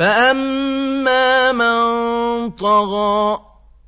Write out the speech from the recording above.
فأما من طغى